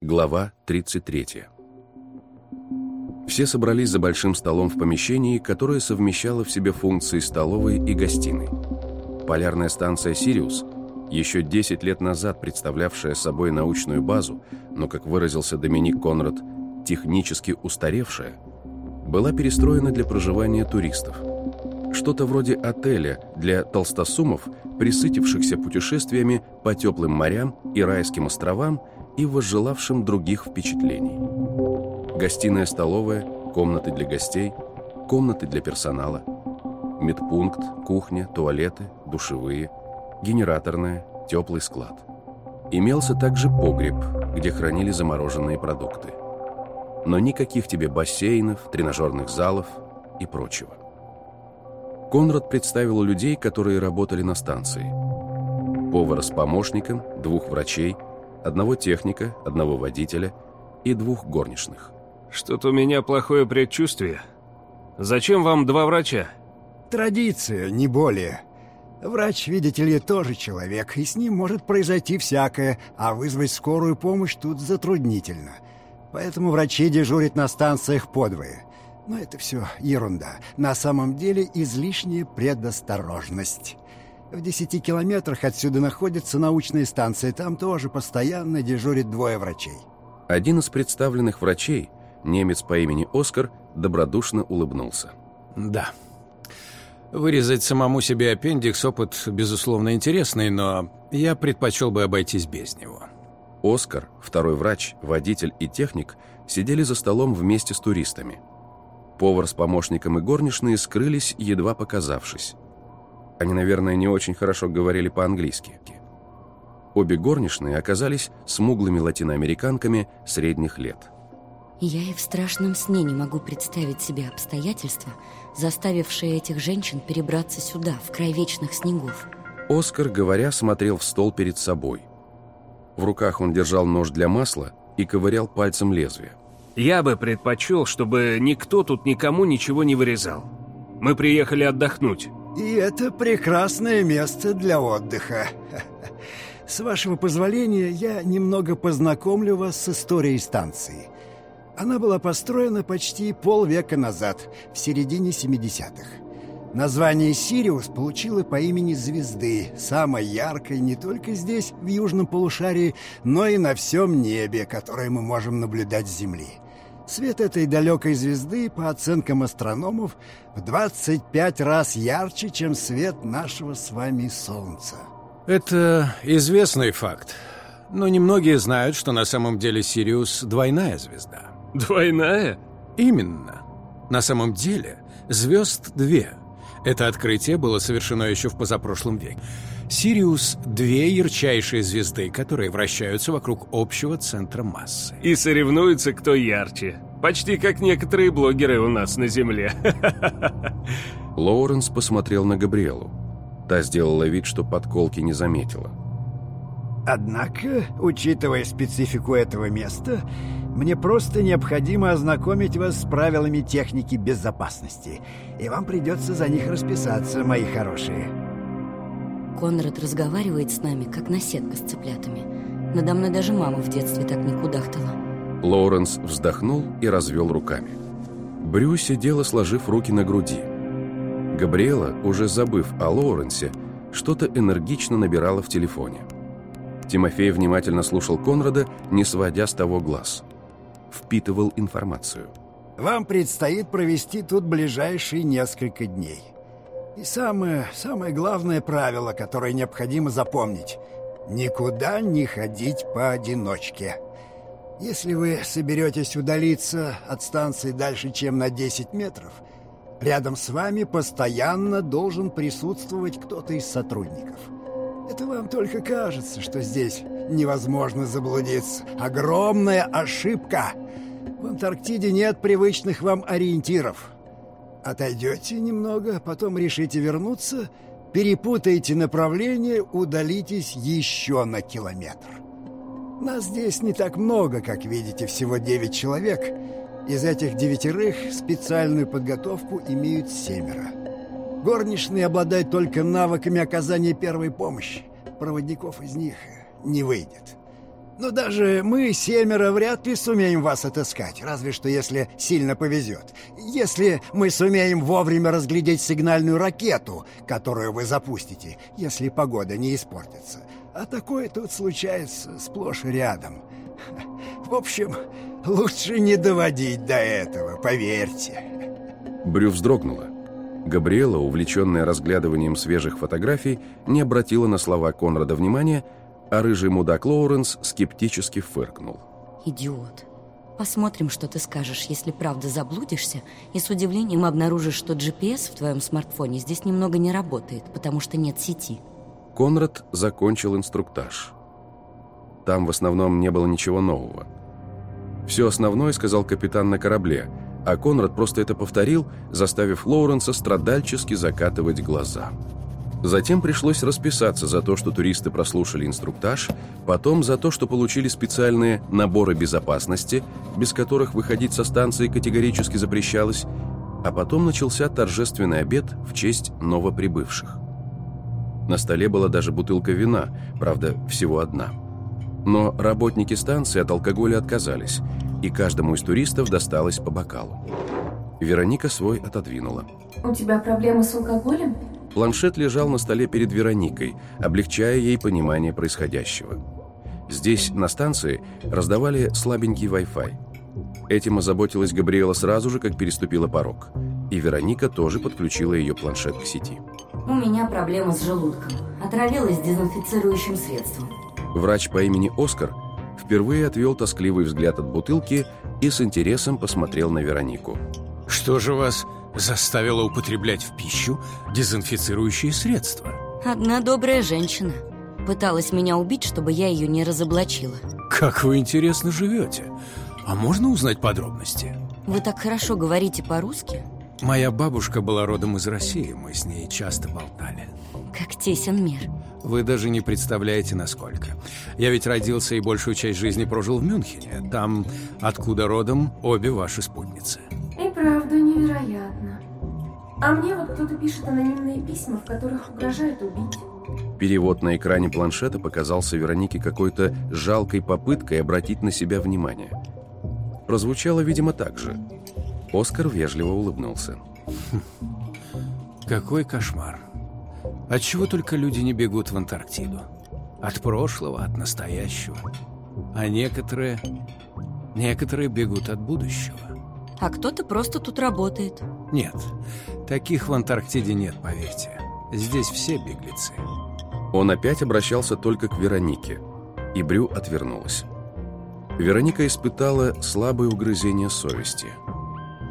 Глава 33. Все собрались за большим столом в помещении, которое совмещало в себе функции столовой и гостиной. Полярная станция «Сириус», еще 10 лет назад представлявшая собой научную базу, но, как выразился Доминик Конрад, технически устаревшая, была перестроена для проживания туристов. Что-то вроде отеля для толстосумов, присытившихся путешествиями по теплым морям и райским островам – и возжелавшим других впечатлений. Гостиная-столовая, комнаты для гостей, комнаты для персонала, медпункт, кухня, туалеты, душевые, генераторная, теплый склад. Имелся также погреб, где хранили замороженные продукты. Но никаких тебе бассейнов, тренажерных залов и прочего. Конрад представил людей, которые работали на станции. Повара с помощником, двух врачей – одного техника, одного водителя и двух горничных. Что-то у меня плохое предчувствие. Зачем вам два врача? Традиция, не более. Врач, видите ли, тоже человек, и с ним может произойти всякое, а вызвать скорую помощь тут затруднительно. Поэтому врачи дежурят на станциях подвое. Но это все ерунда. На самом деле излишняя предосторожность. В десяти километрах отсюда находится научная станция. Там тоже постоянно дежурит двое врачей. Один из представленных врачей, немец по имени Оскар, добродушно улыбнулся. Да. Вырезать самому себе аппендикс – опыт, безусловно, интересный, но я предпочел бы обойтись без него. Оскар, второй врач, водитель и техник сидели за столом вместе с туристами. Повар с помощником и горничные скрылись, едва показавшись. Они, наверное, не очень хорошо говорили по-английски. Обе горничные оказались смуглыми латиноамериканками средних лет. Я и в страшном сне не могу представить себе обстоятельства, заставившие этих женщин перебраться сюда, в край вечных снегов. Оскар, говоря, смотрел в стол перед собой. В руках он держал нож для масла и ковырял пальцем лезвие. Я бы предпочел, чтобы никто тут никому ничего не вырезал. Мы приехали отдохнуть. И это прекрасное место для отдыха. С вашего позволения, я немного познакомлю вас с историей станции. Она была построена почти полвека назад, в середине 70-х. Название «Сириус» получила по имени звезды, самой яркой не только здесь, в южном полушарии, но и на всем небе, которое мы можем наблюдать с Земли. Свет этой далекой звезды, по оценкам астрономов, в 25 раз ярче, чем свет нашего с вами Солнца. Это известный факт. Но немногие знают, что на самом деле Сириус – двойная звезда. Двойная? Именно. На самом деле звезд две. Это открытие было совершено еще в позапрошлом веке. Сириус — две ярчайшие звезды, которые вращаются вокруг общего центра массы. И соревнуются, кто ярче. Почти как некоторые блогеры у нас на Земле. Лоуренс посмотрел на Габриэлу. Та сделала вид, что подколки не заметила. Однако, учитывая специфику этого места, мне просто необходимо ознакомить вас с правилами техники безопасности, и вам придется за них расписаться, мои хорошие. Конрад разговаривает с нами, как наседка с цыплятами. Надо мной даже мама в детстве так не кудахтала. Лоуренс вздохнул и развел руками. Брю сидела, сложив руки на груди. Габриэла, уже забыв о Лоуренсе, что-то энергично набирала в телефоне. Тимофей внимательно слушал Конрада, не сводя с того глаз. Впитывал информацию. «Вам предстоит провести тут ближайшие несколько дней. И самое, самое главное правило, которое необходимо запомнить – никуда не ходить поодиночке. Если вы соберетесь удалиться от станции дальше, чем на 10 метров, рядом с вами постоянно должен присутствовать кто-то из сотрудников. Это вам только кажется, что здесь невозможно заблудиться. Огромная ошибка! В Антарктиде нет привычных вам ориентиров – Отойдете немного, потом решите вернуться, перепутаете направление, удалитесь еще на километр. Нас здесь не так много, как видите, всего девять человек. Из этих девятерых специальную подготовку имеют семеро. Горничные обладают только навыками оказания первой помощи. Проводников из них не выйдет. Но даже мы, семеро, вряд ли сумеем вас отыскать, разве что если сильно повезет. Если мы сумеем вовремя разглядеть сигнальную ракету, которую вы запустите, если погода не испортится. А такое тут случается сплошь рядом. В общем, лучше не доводить до этого, поверьте. Брю вздрогнула. Габриэла, увлеченная разглядыванием свежих фотографий, не обратила на слова Конрада внимания, а рыжий мудак Лоуренс скептически фыркнул. Идиот. Посмотрим, что ты скажешь, если правда заблудишься и с удивлением обнаружишь, что GPS в твоем смартфоне здесь немного не работает, потому что нет сети. Конрад закончил инструктаж. Там в основном не было ничего нового. Все основное сказал капитан на корабле, а Конрад просто это повторил, заставив Лоуренса страдальчески закатывать глаза. Затем пришлось расписаться за то, что туристы прослушали инструктаж, потом за то, что получили специальные наборы безопасности, без которых выходить со станции категорически запрещалось, а потом начался торжественный обед в честь новоприбывших. На столе была даже бутылка вина, правда, всего одна. Но работники станции от алкоголя отказались, и каждому из туристов досталось по бокалу. Вероника свой отодвинула. У тебя проблемы с алкоголем? Планшет лежал на столе перед Вероникой, облегчая ей понимание происходящего. Здесь, на станции, раздавали слабенький Wi-Fi. Этим озаботилась Габриэла сразу же, как переступила порог. И Вероника тоже подключила ее планшет к сети. У меня проблема с желудком. Отравилась дезинфицирующим средством. Врач по имени Оскар впервые отвел тоскливый взгляд от бутылки и с интересом посмотрел на Веронику. Что же вас заставило употреблять в пищу дезинфицирующие средства? Одна добрая женщина. Пыталась меня убить, чтобы я ее не разоблачила. Как вы интересно живете. А можно узнать подробности? Вы так хорошо говорите по-русски? Моя бабушка была родом из России, мы с ней часто болтали. Как тесен мир. Вы даже не представляете, насколько. Я ведь родился и большую часть жизни прожил в Мюнхене, там, откуда родом обе ваши спутницы. И правда. А мне вот кто-то пишет анонимные письма, в которых угрожает убить. Перевод на экране планшета показался Веронике какой-то жалкой попыткой обратить на себя внимание. Прозвучало, видимо, так же. Оскар вежливо улыбнулся. Какой кошмар. Отчего только люди не бегут в Антарктиду? От прошлого, от настоящего. А некоторые... Некоторые бегут от будущего. А кто-то просто тут работает. Нет, таких в Антарктиде нет, поверьте. Здесь все беглецы. Он опять обращался только к Веронике, и Брю отвернулась. Вероника испытала слабое угрызение совести.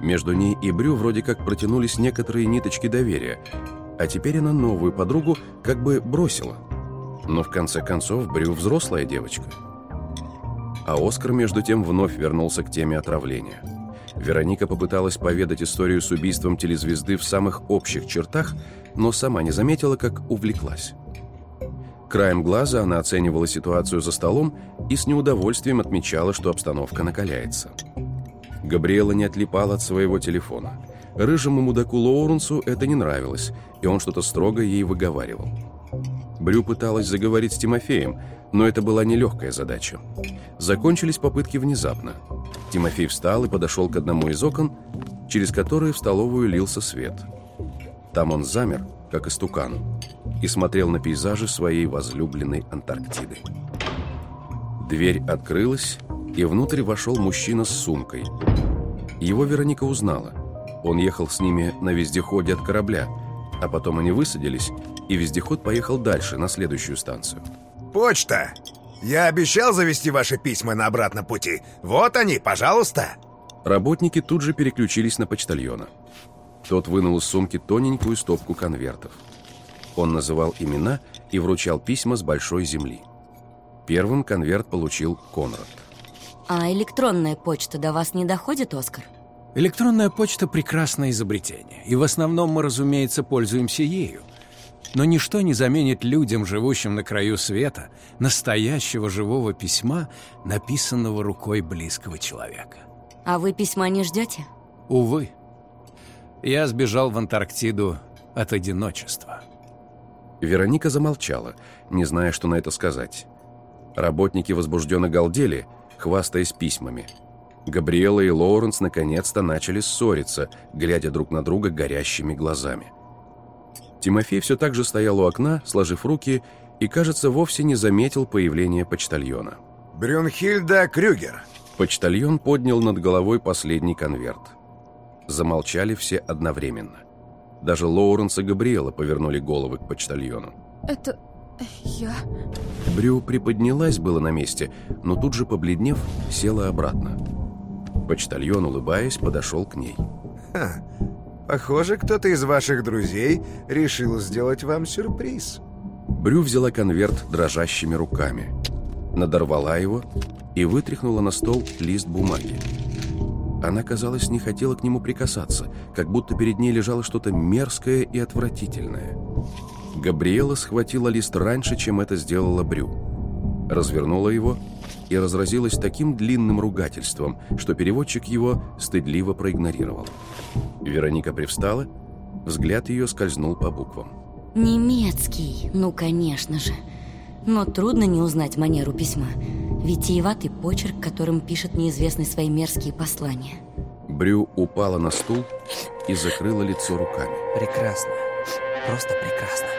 Между ней и Брю вроде как протянулись некоторые ниточки доверия, а теперь она новую подругу как бы бросила. Но в конце концов Брю взрослая девочка. А Оскар между тем вновь вернулся к теме отравления. Вероника попыталась поведать историю с убийством телезвезды в самых общих чертах, но сама не заметила, как увлеклась. Краем глаза она оценивала ситуацию за столом и с неудовольствием отмечала, что обстановка накаляется. Габриэла не отлипала от своего телефона. Рыжему мудаку Лоуренсу это не нравилось, и он что-то строго ей выговаривал. Брю пыталась заговорить с Тимофеем, но это была нелегкая задача. Закончились попытки внезапно. Тимофей встал и подошел к одному из окон, через которые в столовую лился свет. Там он замер, как истукан, и смотрел на пейзажи своей возлюбленной Антарктиды. Дверь открылась, и внутрь вошел мужчина с сумкой. Его Вероника узнала. Он ехал с ними на вездеходе от корабля, а потом они высадились, и вездеход поехал дальше, на следующую станцию. «Почта! Я обещал завести ваши письма на обратном пути. Вот они, пожалуйста!» Работники тут же переключились на почтальона. Тот вынул из сумки тоненькую стопку конвертов. Он называл имена и вручал письма с большой земли. Первым конверт получил Конрад. А электронная почта до вас не доходит, Оскар? Электронная почта – прекрасное изобретение, и в основном мы, разумеется, пользуемся ею. Но ничто не заменит людям, живущим на краю света, настоящего живого письма, написанного рукой близкого человека. А вы письма не ждете? Увы. Я сбежал в Антарктиду от одиночества. Вероника замолчала, не зная, что на это сказать. Работники возбужденно галдели, хвастаясь письмами. Габриэла и Лоуренс наконец-то начали ссориться, глядя друг на друга горящими глазами. Тимофей все так же стоял у окна, сложив руки, и, кажется, вовсе не заметил появления почтальона. Брюнхильда Крюгер. Почтальон поднял над головой последний конверт. Замолчали все одновременно. Даже Лоуренс и Габриэла повернули головы к почтальону. Это... я... Брю приподнялась было на месте, но тут же, побледнев, села обратно. Почтальон, улыбаясь, подошел к ней. Ха, похоже, кто-то из ваших друзей решил сделать вам сюрприз. Брю взяла конверт дрожащими руками, надорвала его и вытряхнула на стол лист бумаги. Она, казалось, не хотела к нему прикасаться, как будто перед ней лежало что-то мерзкое и отвратительное. Габриэла схватила лист раньше, чем это сделала Брю. Развернула его и разразилась таким длинным ругательством, что переводчик его стыдливо проигнорировал. Вероника привстала, взгляд ее скользнул по буквам. Немецкий, ну, конечно же. Но трудно не узнать манеру письма. Витиеватый почерк, которым пишет неизвестный свои мерзкие послания. Брю упала на стул и закрыла лицо руками. Прекрасно. Просто прекрасно.